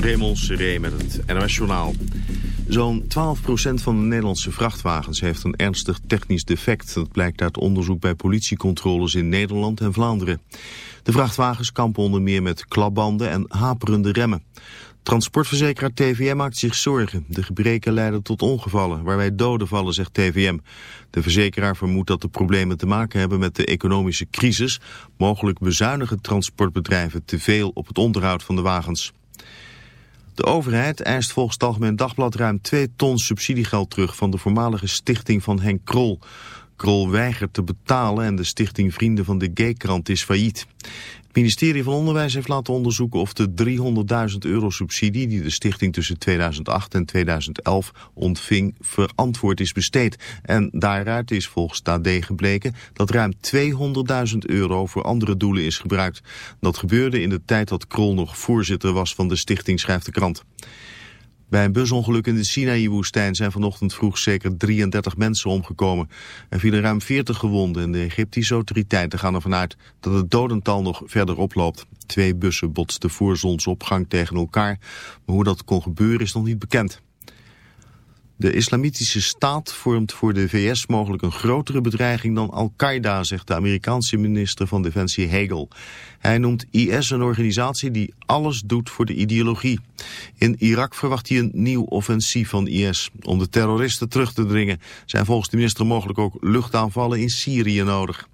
Raymond Seré met het NOS Journaal. Zo'n 12% van de Nederlandse vrachtwagens heeft een ernstig technisch defect. Dat blijkt uit onderzoek bij politiecontroles in Nederland en Vlaanderen. De vrachtwagens kampen onder meer met klapbanden en haperende remmen. Transportverzekeraar TVM maakt zich zorgen. De gebreken leiden tot ongevallen, waarbij doden vallen, zegt TVM. De verzekeraar vermoedt dat de problemen te maken hebben met de economische crisis. Mogelijk bezuinigen transportbedrijven te veel op het onderhoud van de wagens. De overheid eist volgens het Algemeen Dagblad ruim 2 ton subsidiegeld terug van de voormalige stichting van Henk Krol. Krol weigert te betalen en de stichting Vrienden van de Gaykrant is failliet. Ministerie van Onderwijs heeft laten onderzoeken of de 300.000 euro subsidie die de stichting tussen 2008 en 2011 ontving verantwoord is besteed. En daaruit is volgens AD gebleken dat ruim 200.000 euro voor andere doelen is gebruikt. Dat gebeurde in de tijd dat Krol nog voorzitter was van de stichting, schrijft de krant. Bij een busongeluk in de Sinaï-woestijn zijn vanochtend vroeg zeker 33 mensen omgekomen. Er vielen ruim 40 gewonden en de Egyptische autoriteiten gaan ervan uit dat het dodental nog verder oploopt. Twee bussen botsten voor zonsopgang tegen elkaar, maar hoe dat kon gebeuren is nog niet bekend. De islamitische staat vormt voor de VS mogelijk een grotere bedreiging dan Al-Qaeda, zegt de Amerikaanse minister van Defensie Hegel. Hij noemt IS een organisatie die alles doet voor de ideologie. In Irak verwacht hij een nieuw offensief van IS. Om de terroristen terug te dringen zijn volgens de minister mogelijk ook luchtaanvallen in Syrië nodig.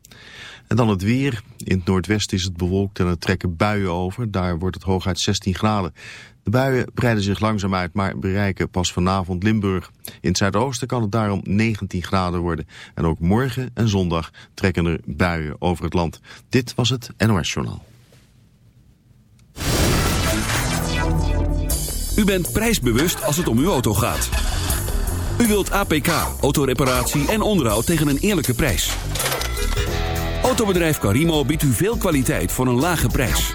En dan het weer. In het noordwesten is het bewolkt en er trekken buien over. Daar wordt het hooguit 16 graden. De buien breiden zich langzaam uit, maar bereiken pas vanavond Limburg. In het zuidoosten kan het daarom 19 graden worden. En ook morgen en zondag trekken er buien over het land. Dit was het NOS Journaal. U bent prijsbewust als het om uw auto gaat. U wilt APK, autoreparatie en onderhoud tegen een eerlijke prijs. Autobedrijf Carimo biedt u veel kwaliteit voor een lage prijs.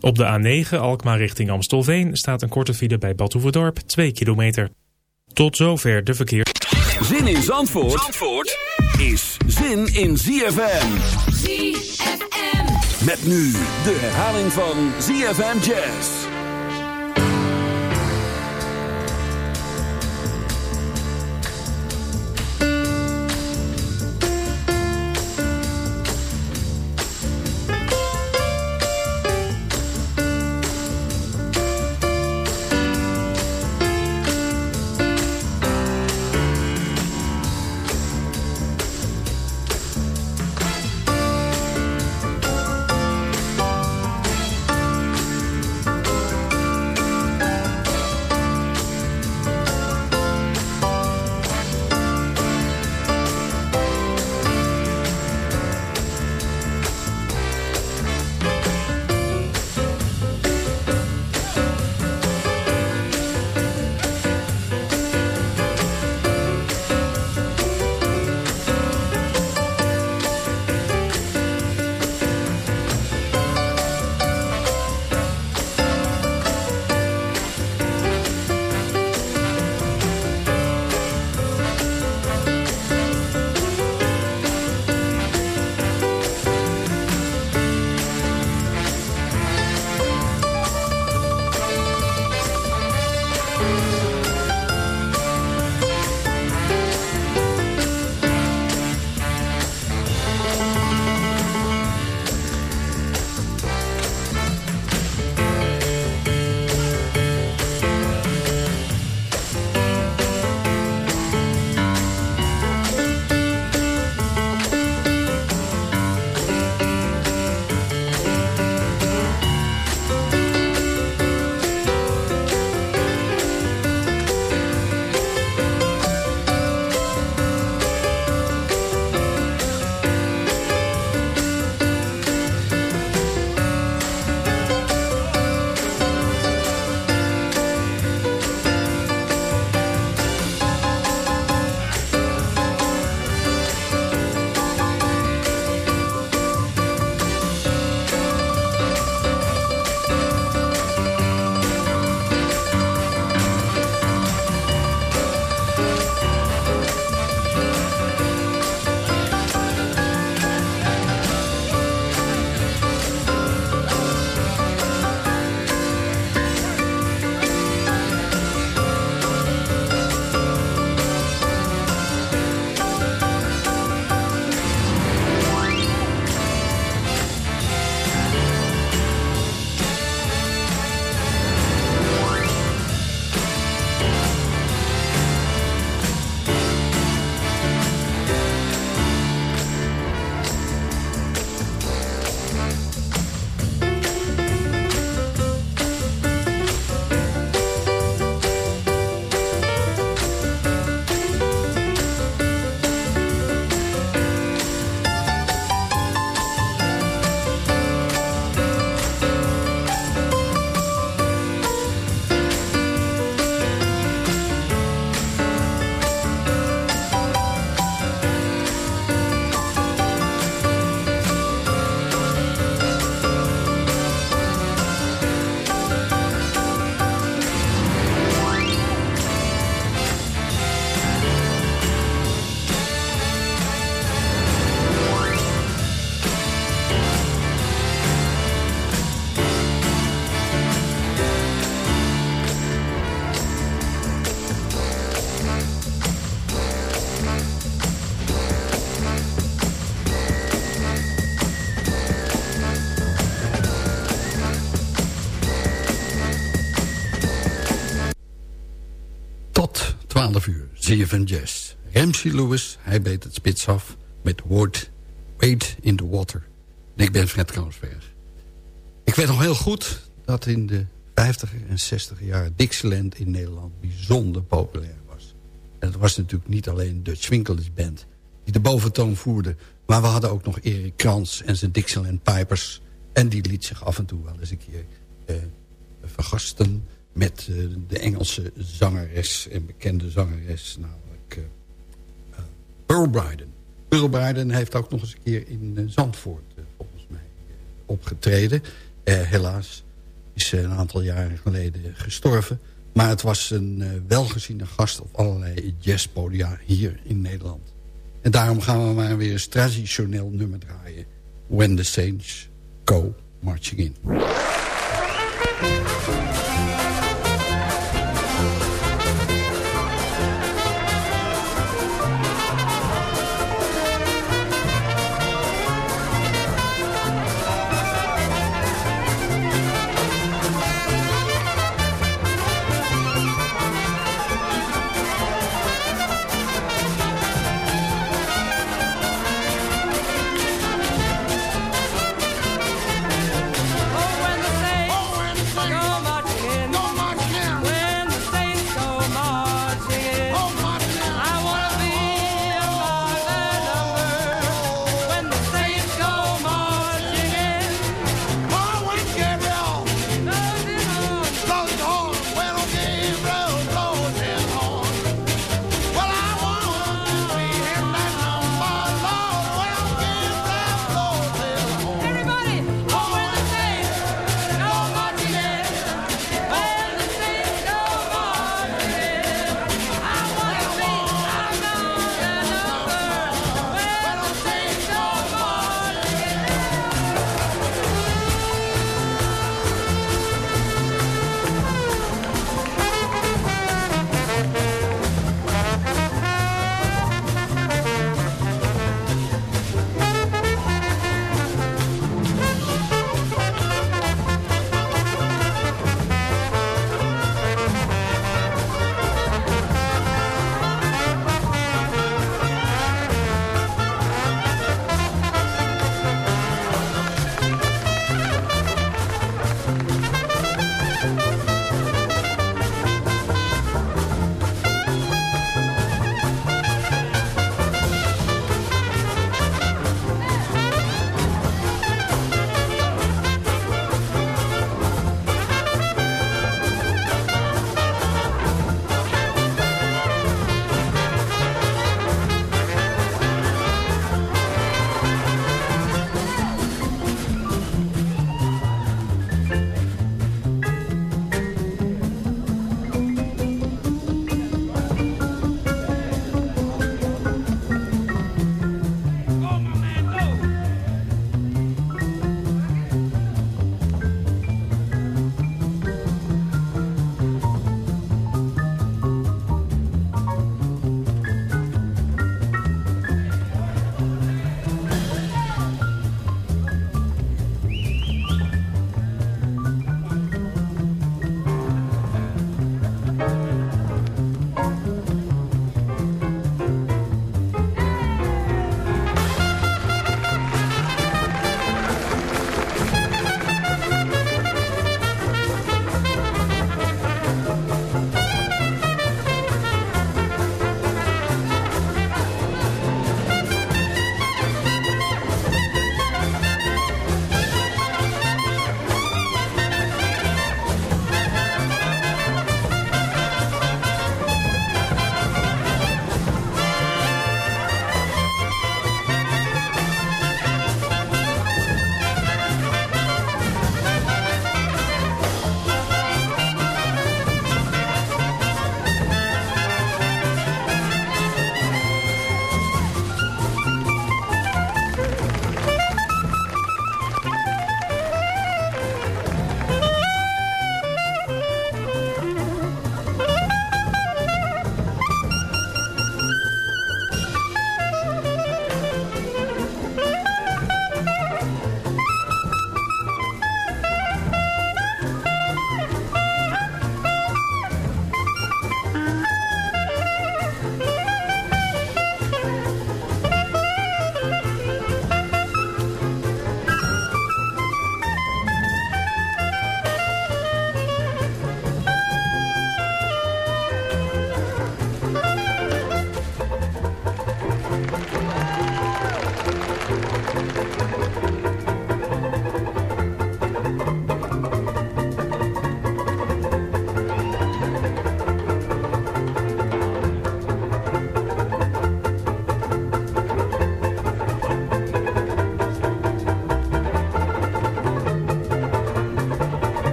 Op de A9 Alkmaar richting Amstelveen staat een korte file bij Badhoevedorp, 2 kilometer. Tot zover de verkeer. Zin in Zandvoort, Zandvoort is zin in ZFM. ZFM. Met nu de herhaling van ZFM Jazz. 12 uur, van Jazz. Ramsey Lewis, hij beet het spits af met Word, Wade in the Water. En ik ben Fred Kroonsberg. Ik weet nog heel goed dat in de 50er en 60er jaren Dixieland in Nederland bijzonder populair was. En het was natuurlijk niet alleen de Swinkelers Band die de boventoon voerde... maar we hadden ook nog Erik Krans en zijn Dixieland Pipers... en die liet zich af en toe wel eens een keer eh, vergasten met uh, de Engelse zangeres en bekende zangeres, namelijk uh, uh, Pearl Bryden. Pearl Bryden heeft ook nog eens een keer in Zandvoort volgens mij opgetreden. helaas is ze een aantal jaren geleden gestorven. Maar het was een welgeziene gast op allerlei jazzpodia hier in Nederland. En daarom gaan we maar weer een traditioneel nummer draaien. When the Saints Go Marching In.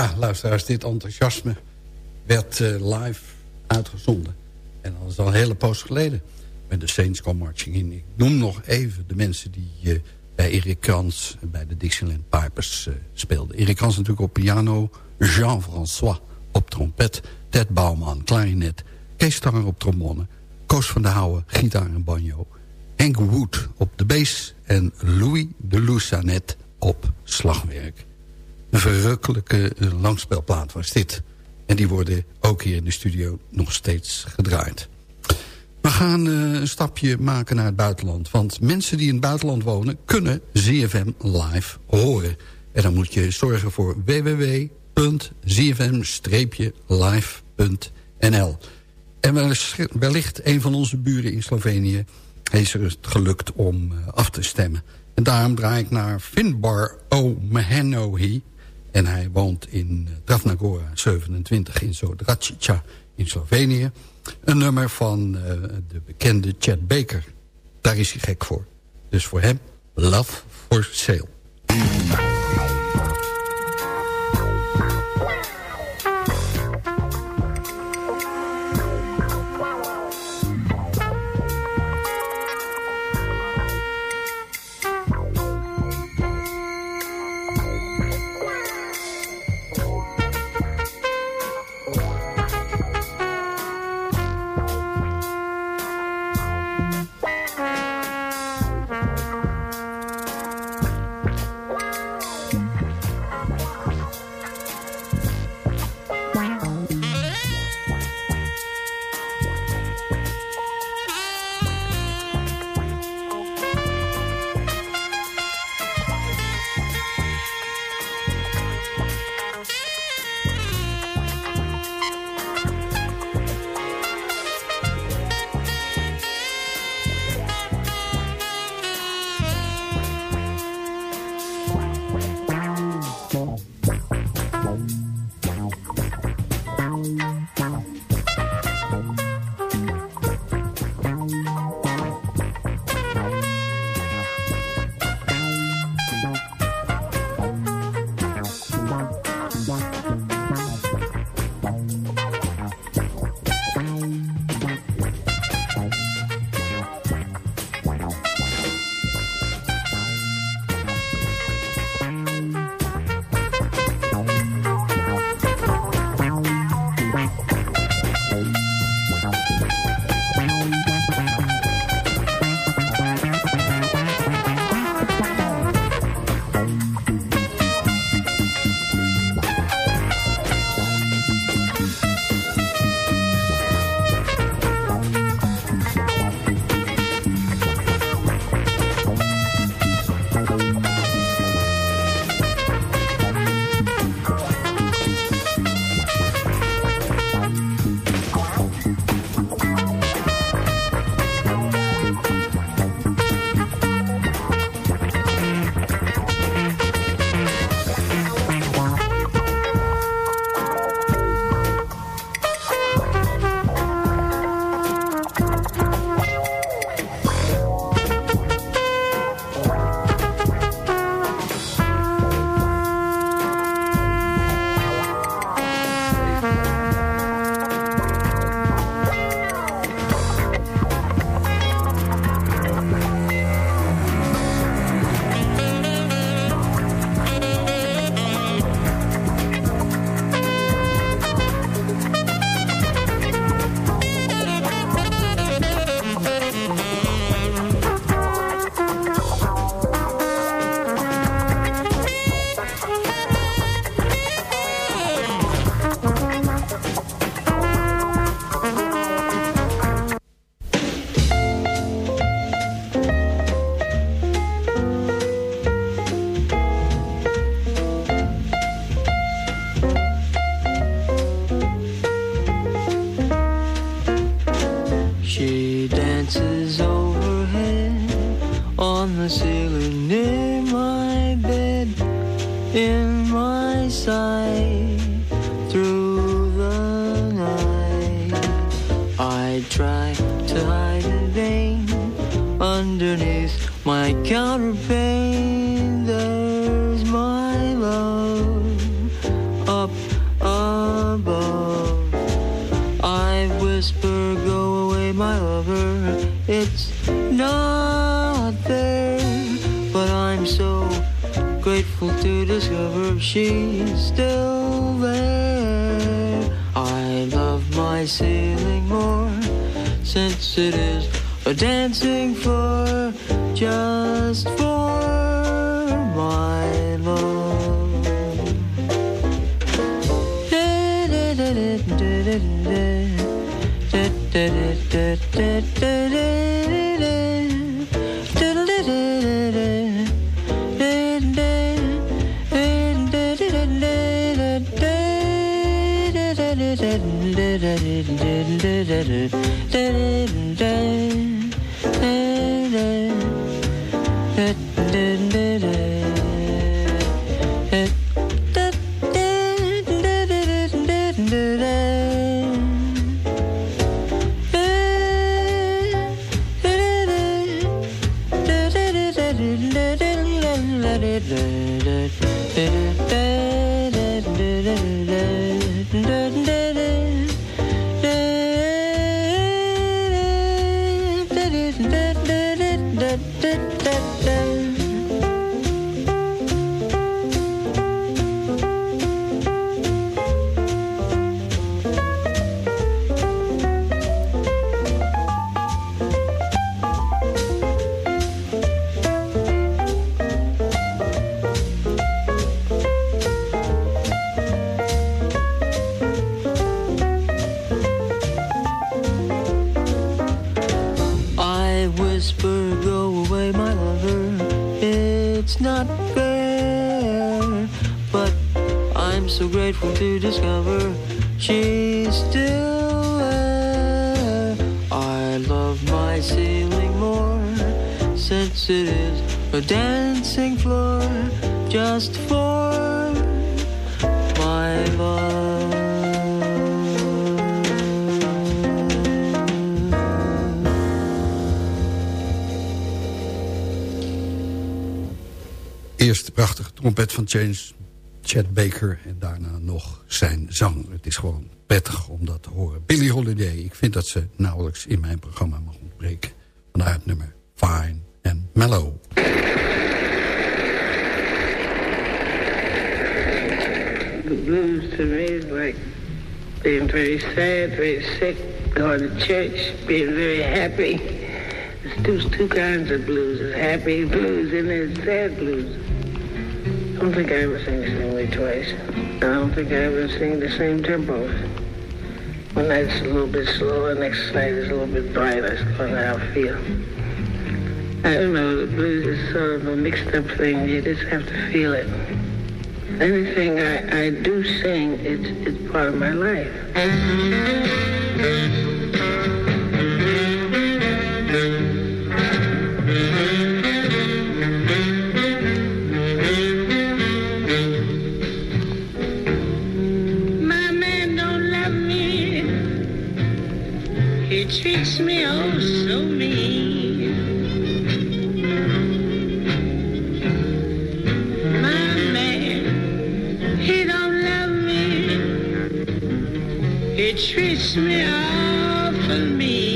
Ja, luisteraars, dit enthousiasme werd eh, live uitgezonden. En dat is al een hele poos geleden. Met de Saints Come Marching In. Ik noem nog even de mensen die uh, bij Erik Kans... bij de Dixieland Pipers uh, speelden. Erik Kans natuurlijk op piano. Jean-François op trompet. Ted Bouwman, klarinet. Kees Stanger op trombone. Koos van der Houwen, gitaar en banjo. Henk Wood op de bass. En Louis de Loussanet op slagwerk. Een verrukkelijke langspelplaat was dit. En die worden ook hier in de studio nog steeds gedraaid. We gaan uh, een stapje maken naar het buitenland. Want mensen die in het buitenland wonen... kunnen ZFM live horen. En dan moet je zorgen voor www.zfm-live.nl. En wellicht een van onze buren in Slovenië... is er het gelukt om uh, af te stemmen. En daarom draai ik naar Finbar O'Mahanohi... En hij woont in Dravnagora 27 in Zodracica in Slovenië. Een nummer van uh, de bekende Chad Baker. Daar is hij gek voor. Dus voor hem, Love for Sale. try to hide the pain underneath my counterpane. There's my love up above. I whisper, go away, my lover. It's not there, but I'm so grateful to discover she's still there. I love my city since it is a dancing floor just for is a dancing floor just for my love. Eerst de prachtige trompet van James Chad Baker... en daarna nog zijn zang. Het is gewoon prettig om dat te horen. Billie Holiday, ik vind dat ze nauwelijks in mijn programma mag ontbreken. Vandaar het nummer Fine and Mellow. The blues to me is like being very sad, very sick, going to church, being very happy. There's two, two kinds of blues. There's happy blues and there's sad blues. I don't think I ever sing the same way twice. I don't think I ever sing the same tempo. One night's a little bit slower, next night is a little bit brighter. That's kind of how I feel. I don't know, the blues is sort of a mixed up thing. You just have to feel it. Anything I, I do sing, it's, it's part of my life. Treats me oh so mean. Treats me awful mean.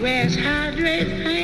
Where's hard red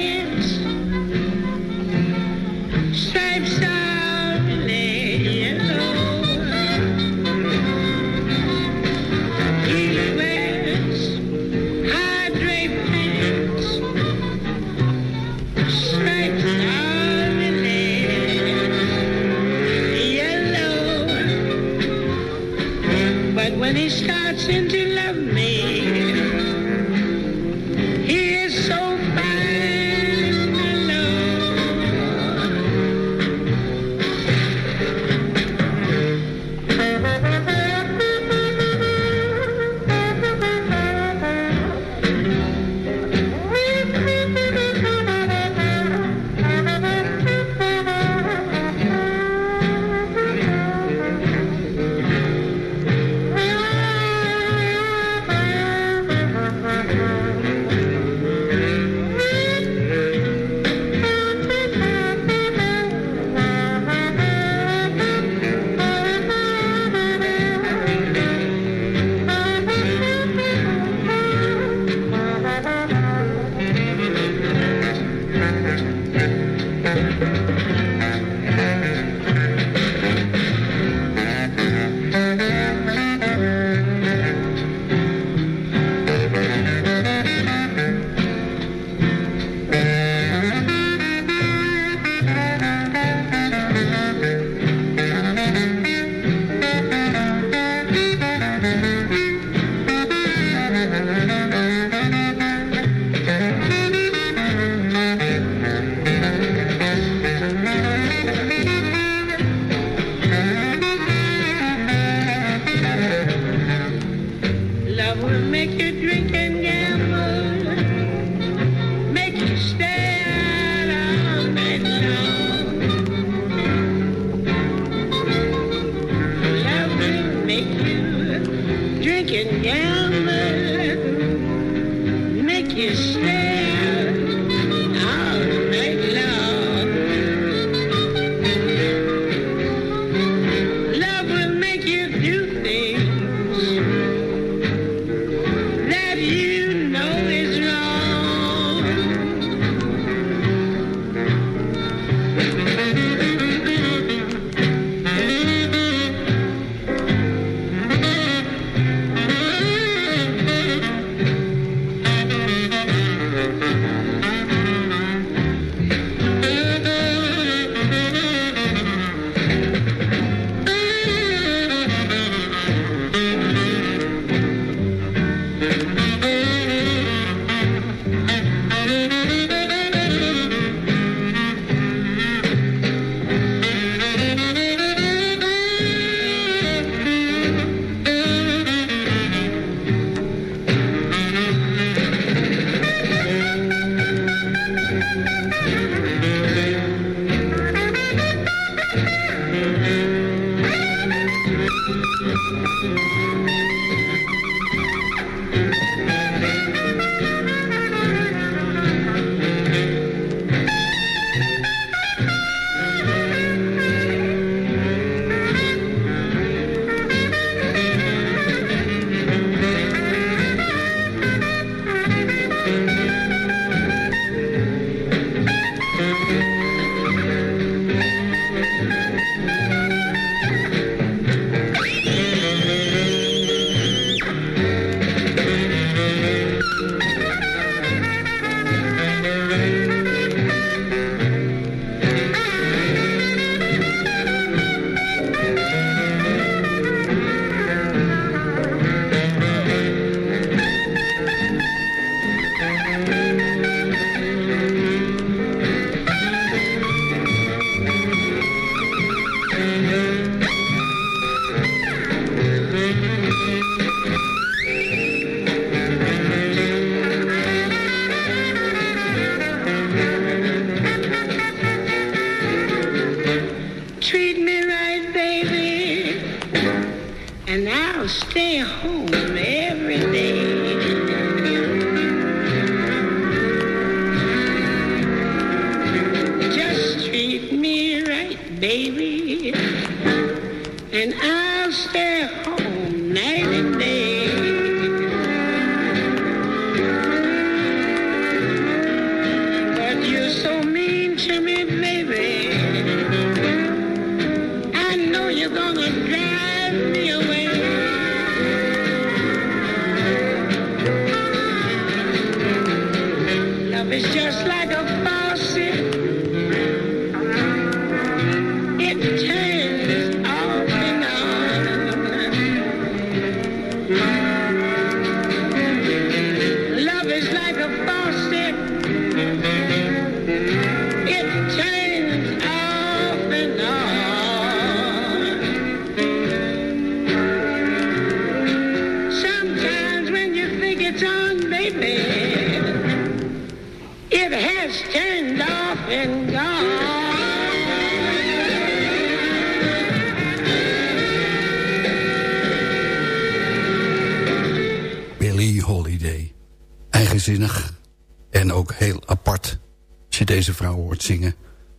deze vrouw hoort zingen.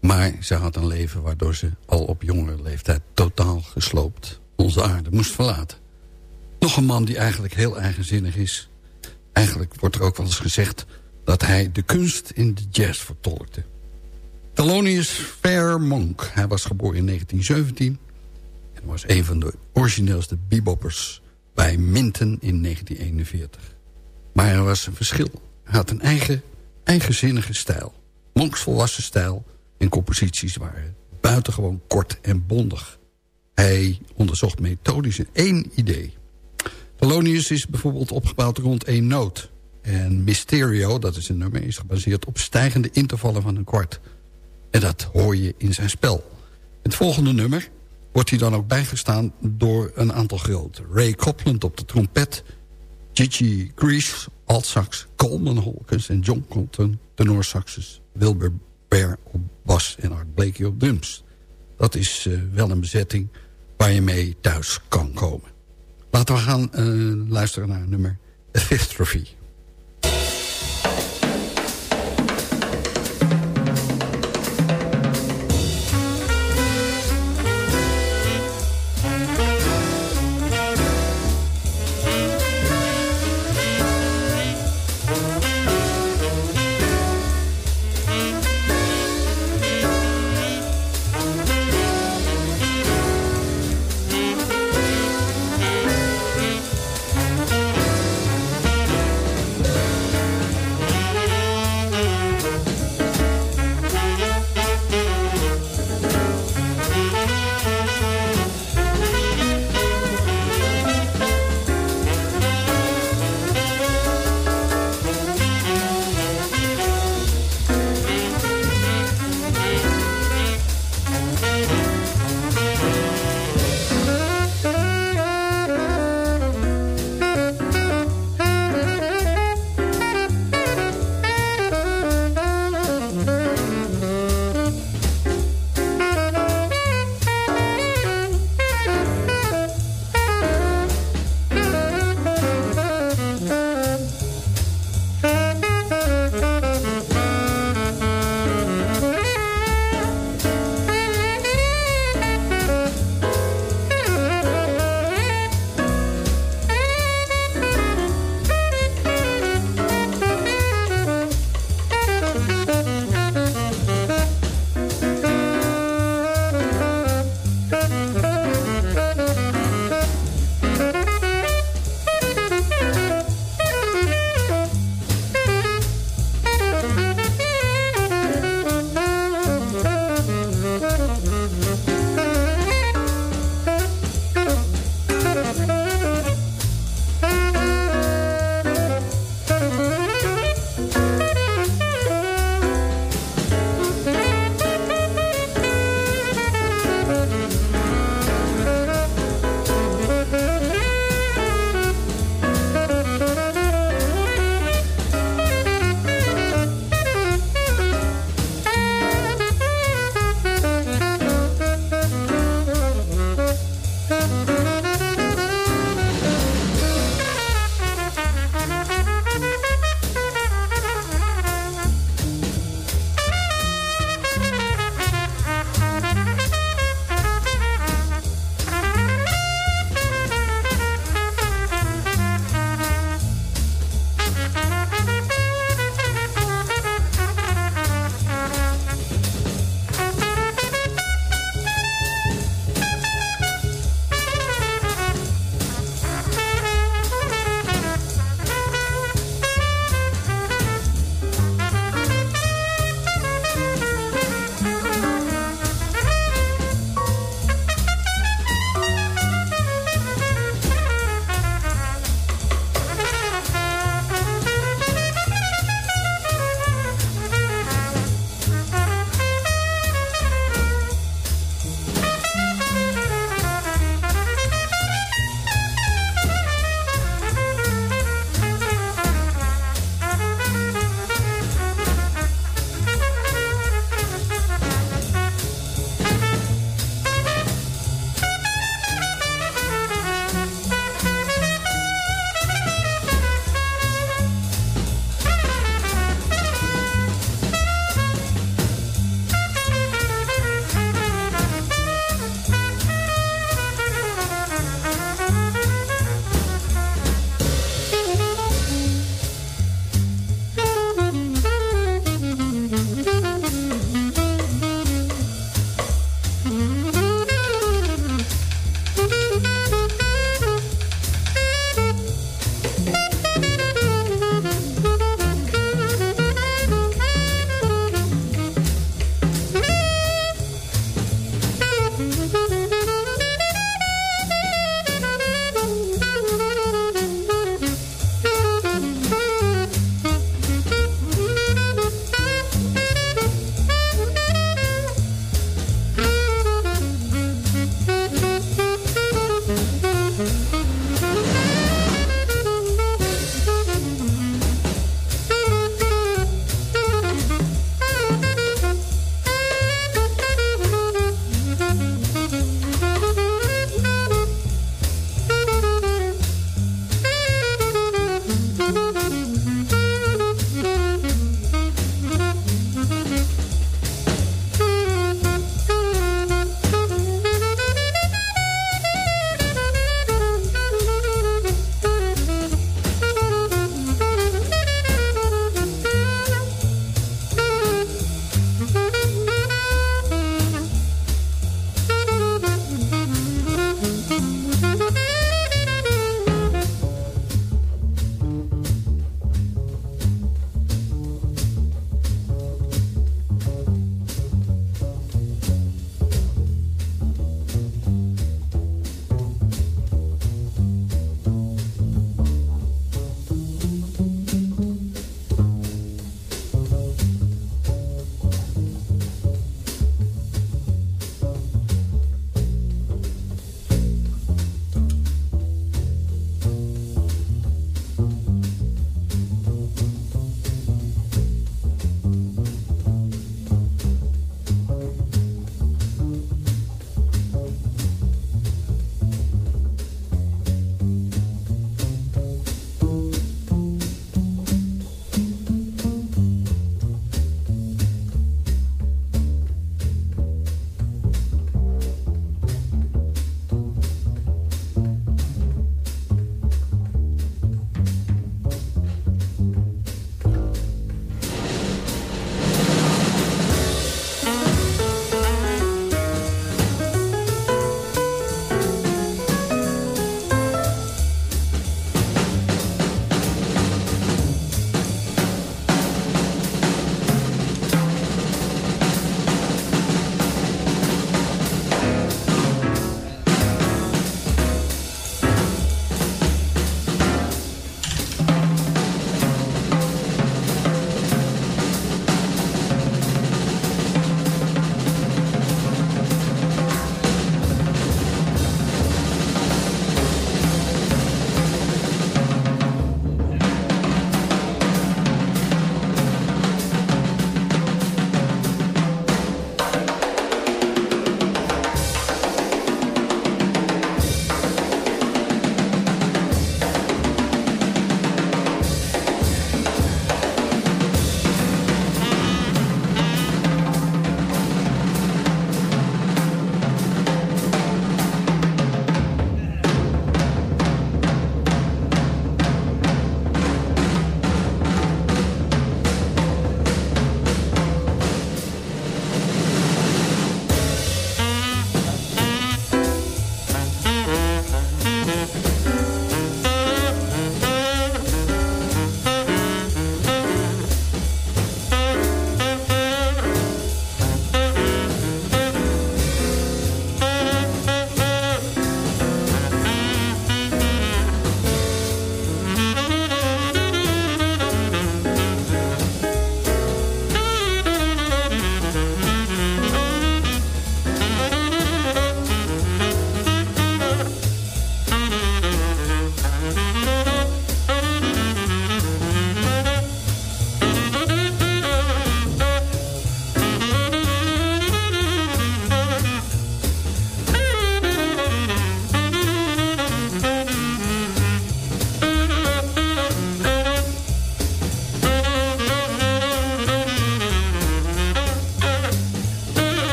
Maar ze had een leven waardoor ze al op jongere leeftijd totaal gesloopt onze aarde moest verlaten. Nog een man die eigenlijk heel eigenzinnig is. Eigenlijk wordt er ook wel eens gezegd dat hij de kunst in de jazz vertolkte. Thelonious Fairmonk. Hij was geboren in 1917 en was een van de origineelste beboppers bij Minton in 1941. Maar er was een verschil. Hij had een eigen, eigenzinnige stijl. Monks volwassen stijl en composities waren buitengewoon kort en bondig. Hij onderzocht methodisch één idee. Thelonious is bijvoorbeeld opgebouwd rond één noot. En Mysterio, dat is een nummer, is gebaseerd op stijgende intervallen van een kwart. En dat hoor je in zijn spel. Het volgende nummer wordt hij dan ook bijgestaan door een aantal grote. Ray Copland op de trompet, Gigi Grease, altsax, Coleman Hawkins en John Colton, tenorsaxes, Wilbur Bear op bas en Art Blakey op drums. Dat is uh, wel een bezetting waar je mee thuis kan komen. Laten we gaan uh, luisteren naar nummer Trophy.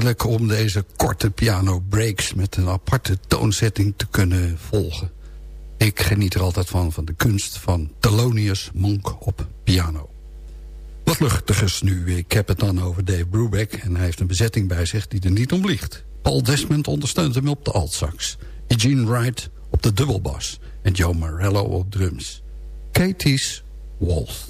Heerlijk om deze korte piano breaks met een aparte toonzetting te kunnen volgen. Ik geniet er altijd van, van de kunst van Thelonious Monk op piano. Wat luchtigers nu. Ik heb het dan over Dave Brubeck en hij heeft een bezetting bij zich die er niet om liegt. Paul Desmond ondersteunt hem op de altsax. Eugene Wright op de dubbelbas. En Joe Morello op drums. Katie's Waltz.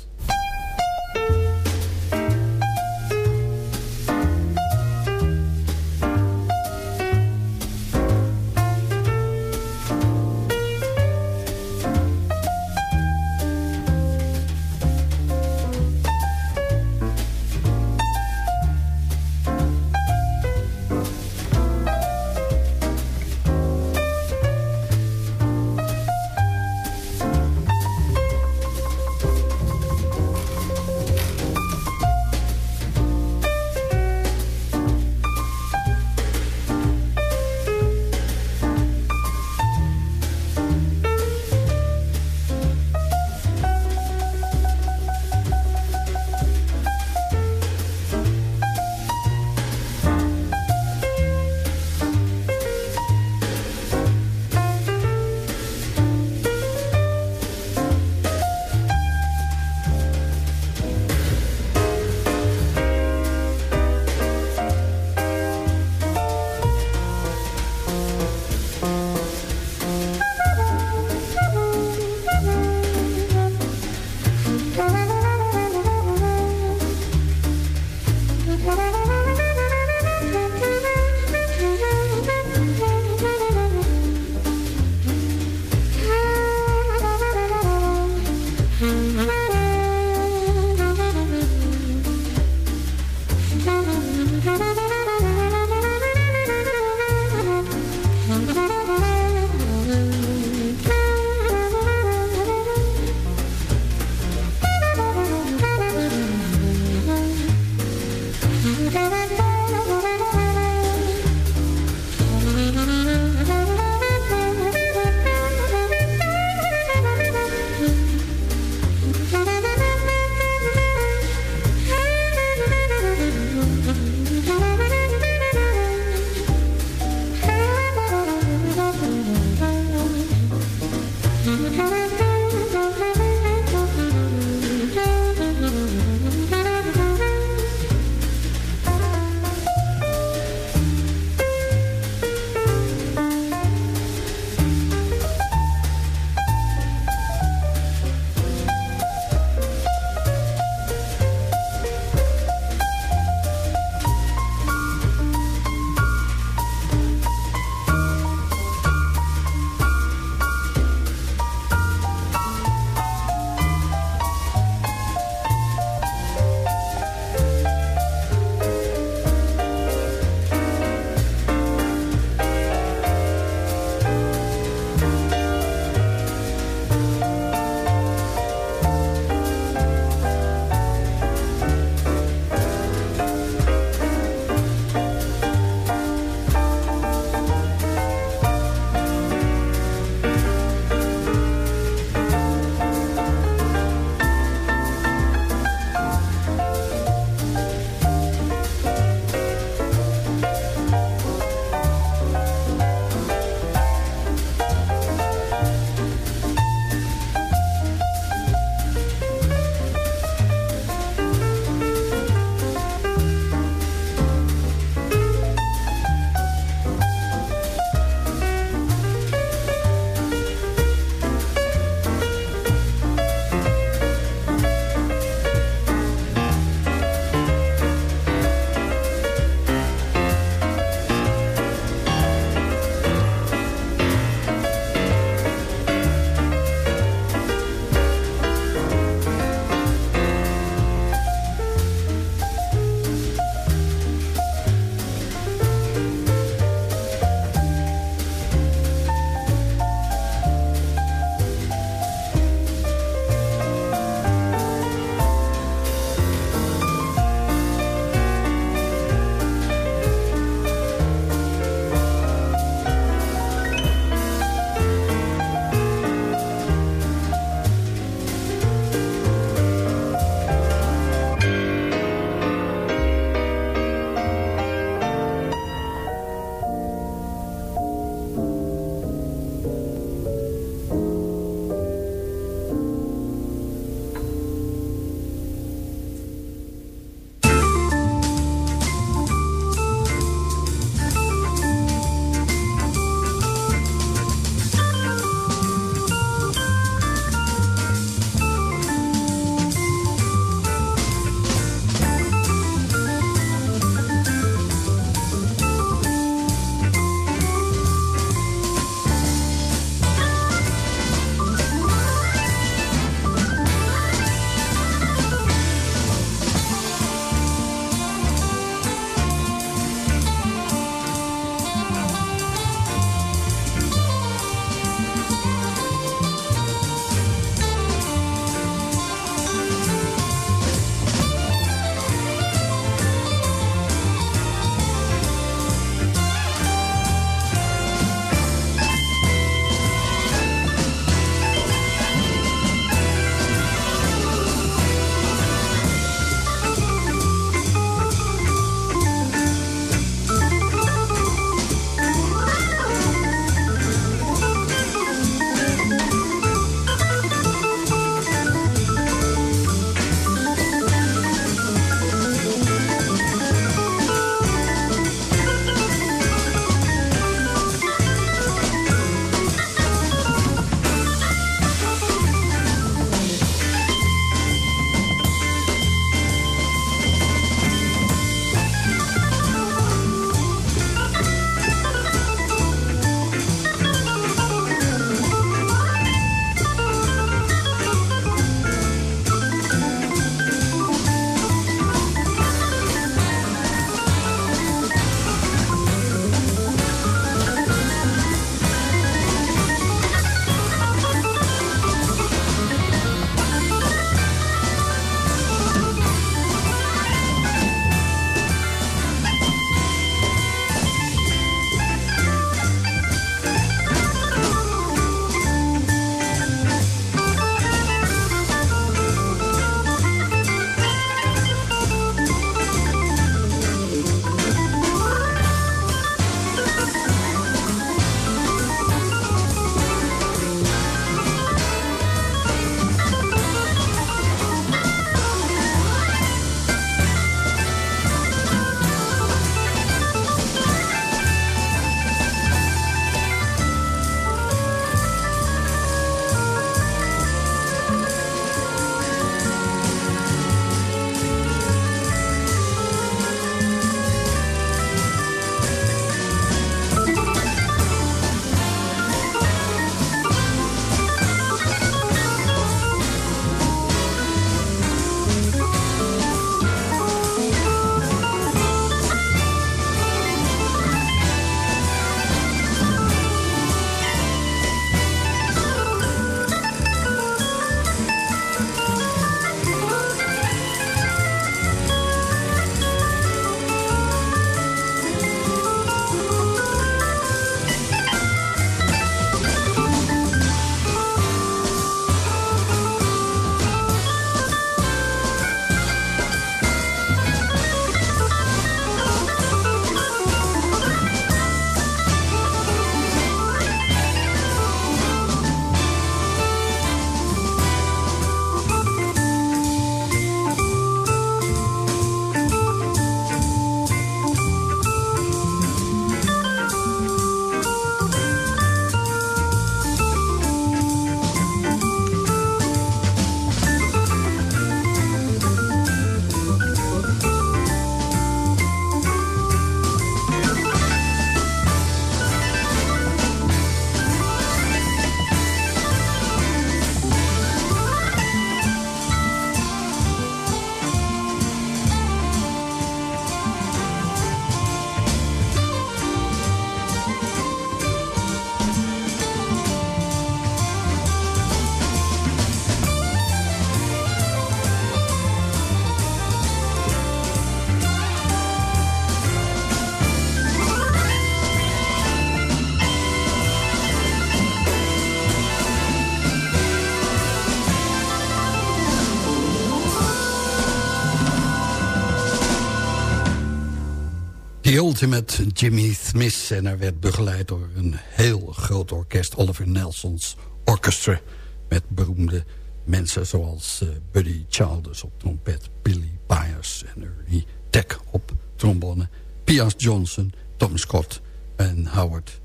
The Ultimate Jimmy Smith. En hij werd begeleid door een heel groot orkest. Oliver Nelson's Orchestra. Met beroemde mensen zoals uh, Buddy Childers op trompet. Billy Byers en Ernie Tech op trombone. Pias Johnson, Tom Scott en Howard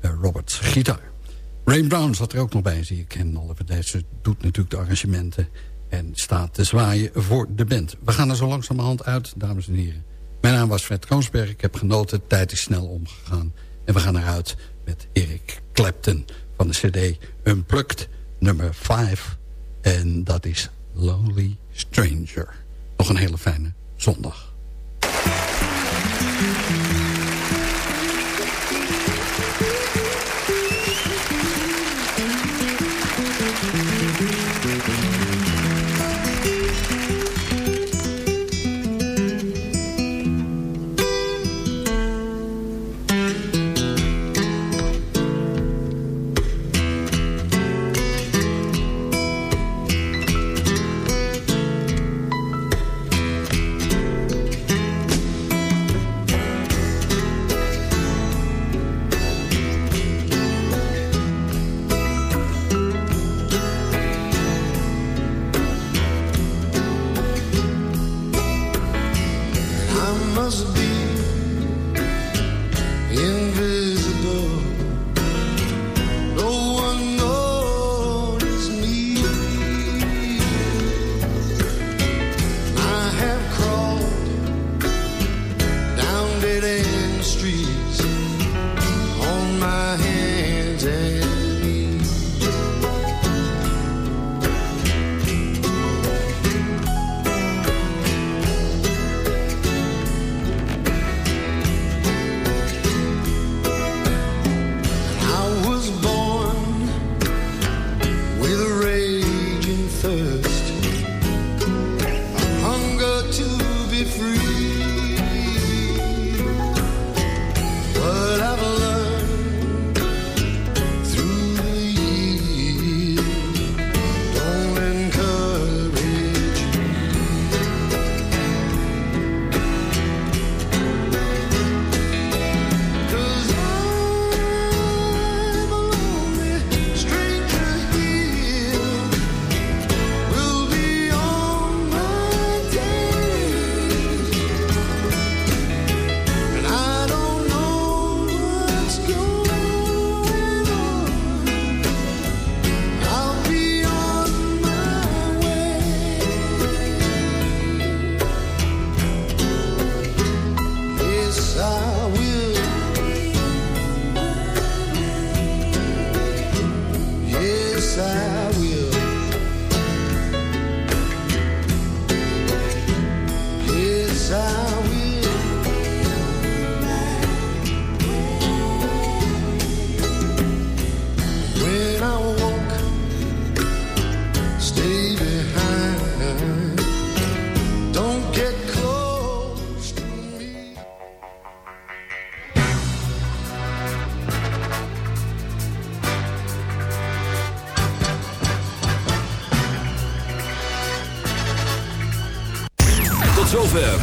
uh, Roberts gitaar. Ray Brown zat er ook nog bij, zie ik. En Oliver Dijssen doet natuurlijk de arrangementen... en staat te zwaaien voor de band. We gaan er zo langzamerhand uit, dames en heren. Mijn naam was Fred Kroonsberg. Ik heb genoten. Tijd is snel omgegaan. En we gaan eruit met Eric Clapton van de cd Unplugged nummer 5. En dat is Lonely Stranger. Nog een hele fijne zondag.